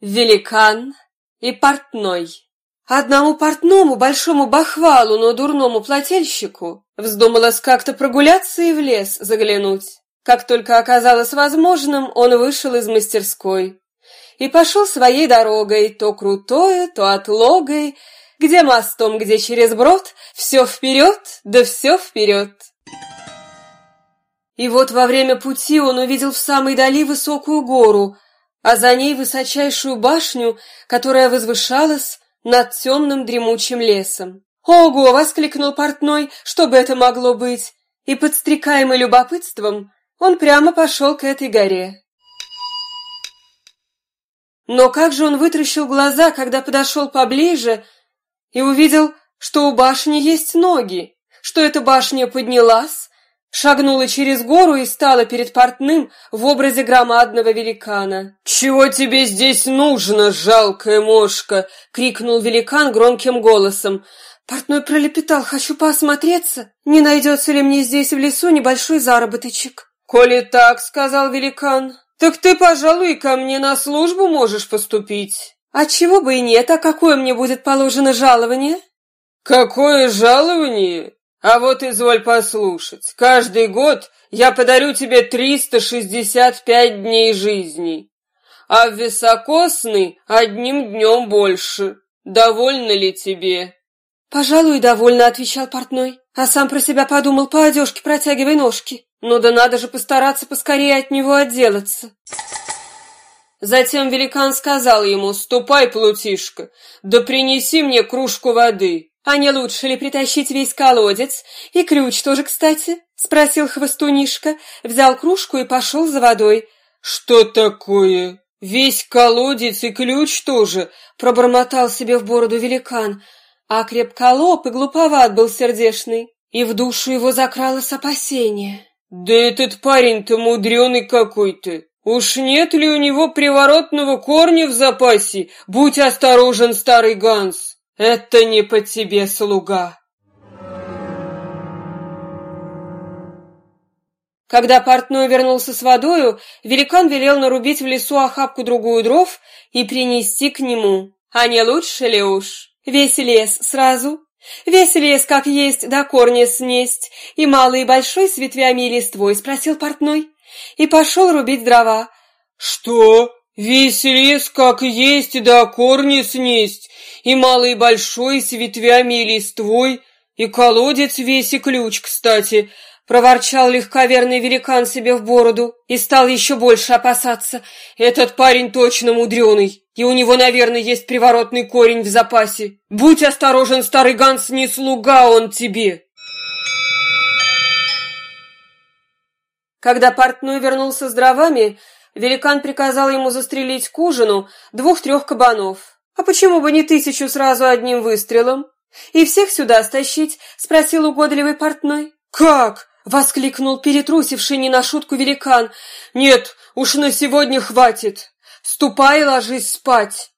великан и портной. Одному портному, большому бахвалу, но дурному плательщику вздумалось как-то прогуляться и в лес заглянуть. Как только оказалось возможным, он вышел из мастерской и пошел своей дорогой, то крутое, то отлогой, где мостом, где через брод, все вперед, да все вперед. И вот во время пути он увидел в самой дали высокую гору, а за ней высочайшую башню, которая возвышалась над темным дремучим лесом. «Ого!» — воскликнул портной, что бы это могло быть, и, подстрекаемый любопытством, он прямо пошел к этой горе. Но как же он вытращил глаза, когда подошел поближе и увидел, что у башни есть ноги, что эта башня поднялась, шагнула через гору и стала перед портным в образе громадного великана. «Чего тебе здесь нужно, жалкая мошка?» — крикнул великан громким голосом. Портной пролепетал, «Хочу посмотреться, не найдется ли мне здесь в лесу небольшой заработочек». «Коли так, — сказал великан, — так ты, пожалуй, ко мне на службу можешь поступить». «А чего бы и нет, а какое мне будет положено жалование?» «Какое жалование? А вот изволь послушать, каждый год я подарю тебе 365 дней жизни, а в високосный одним днем больше. Довольно ли тебе?» «Пожалуй, довольно», — отвечал портной, а сам про себя подумал, по одежке протягивай ножки. Ну да надо же постараться поскорее от него отделаться. Затем великан сказал ему, «Ступай, плутишка, да принеси мне кружку воды». «А не лучше ли притащить весь колодец? И ключ тоже, кстати?» — спросил хвостунишка, взял кружку и пошел за водой. «Что такое? Весь колодец и ключ тоже?» — пробормотал себе в бороду великан. А крепколоб и глуповат был сердешный, и в душу его закралось опасение. «Да этот парень-то мудреный какой-то! Уж нет ли у него приворотного корня в запасе? Будь осторожен, старый Ганс!» Это не по тебе, слуга. Когда портной вернулся с водою, великан велел нарубить в лесу охапку другую дров и принести к нему. А не лучше ли уж? Весь лес сразу? Весь лес, как есть, до корня снесть, и малый и большой с ветвями и листвой, спросил портной, и пошел рубить дрова. Что? Весь лес, как есть, до корня снесть, и малый и большой, с ветвями и листвой, и колодец весь и ключ, кстати, проворчал легковерный великан себе в бороду и стал еще больше опасаться. Этот парень точно мудреный, и у него, наверное, есть приворотный корень в запасе. Будь осторожен, старый Ганс, не слуга он тебе. Когда портной вернулся с дровами, великан приказал ему застрелить к ужину двух-трех кабанов. «А почему бы не тысячу сразу одним выстрелом? И всех сюда стащить?» — спросил угодливый портной. «Как?» — воскликнул перетрусивший не на шутку великан. «Нет, уж на сегодня хватит. Ступай и ложись спать».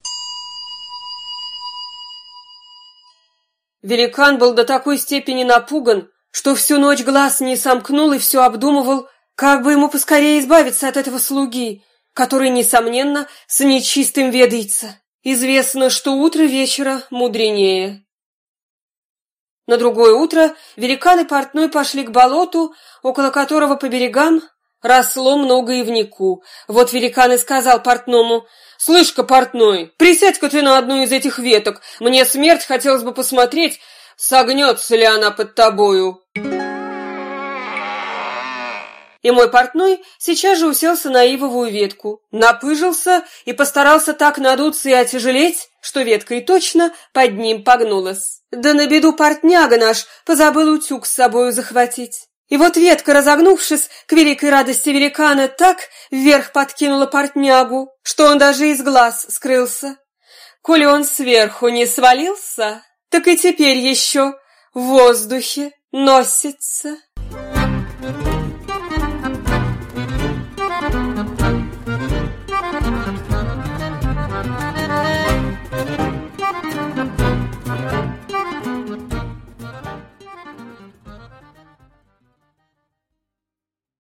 Великан был до такой степени напуган, что всю ночь глаз не сомкнул и все обдумывал, как бы ему поскорее избавиться от этого слуги, который, несомненно, с нечистым ведается. Известно, что утро вечера мудренее. На другое утро великан и портной пошли к болоту, около которого по берегам росло много ивнику. Вот великан и сказал портному, «Слышь-ка, портной, присядь-ка ты на одну из этих веток, мне смерть хотелось бы посмотреть, согнется ли она под тобою». И мой портной сейчас же уселся на ивовую ветку, напыжился и постарался так надуться и отяжелеть, что ветка и точно под ним погнулась. Да на беду портняга наш позабыл утюг с собою захватить. И вот ветка, разогнувшись к великой радости великана, так вверх подкинула портнягу, что он даже из глаз скрылся. Коли он сверху не свалился, так и теперь еще в воздухе носится.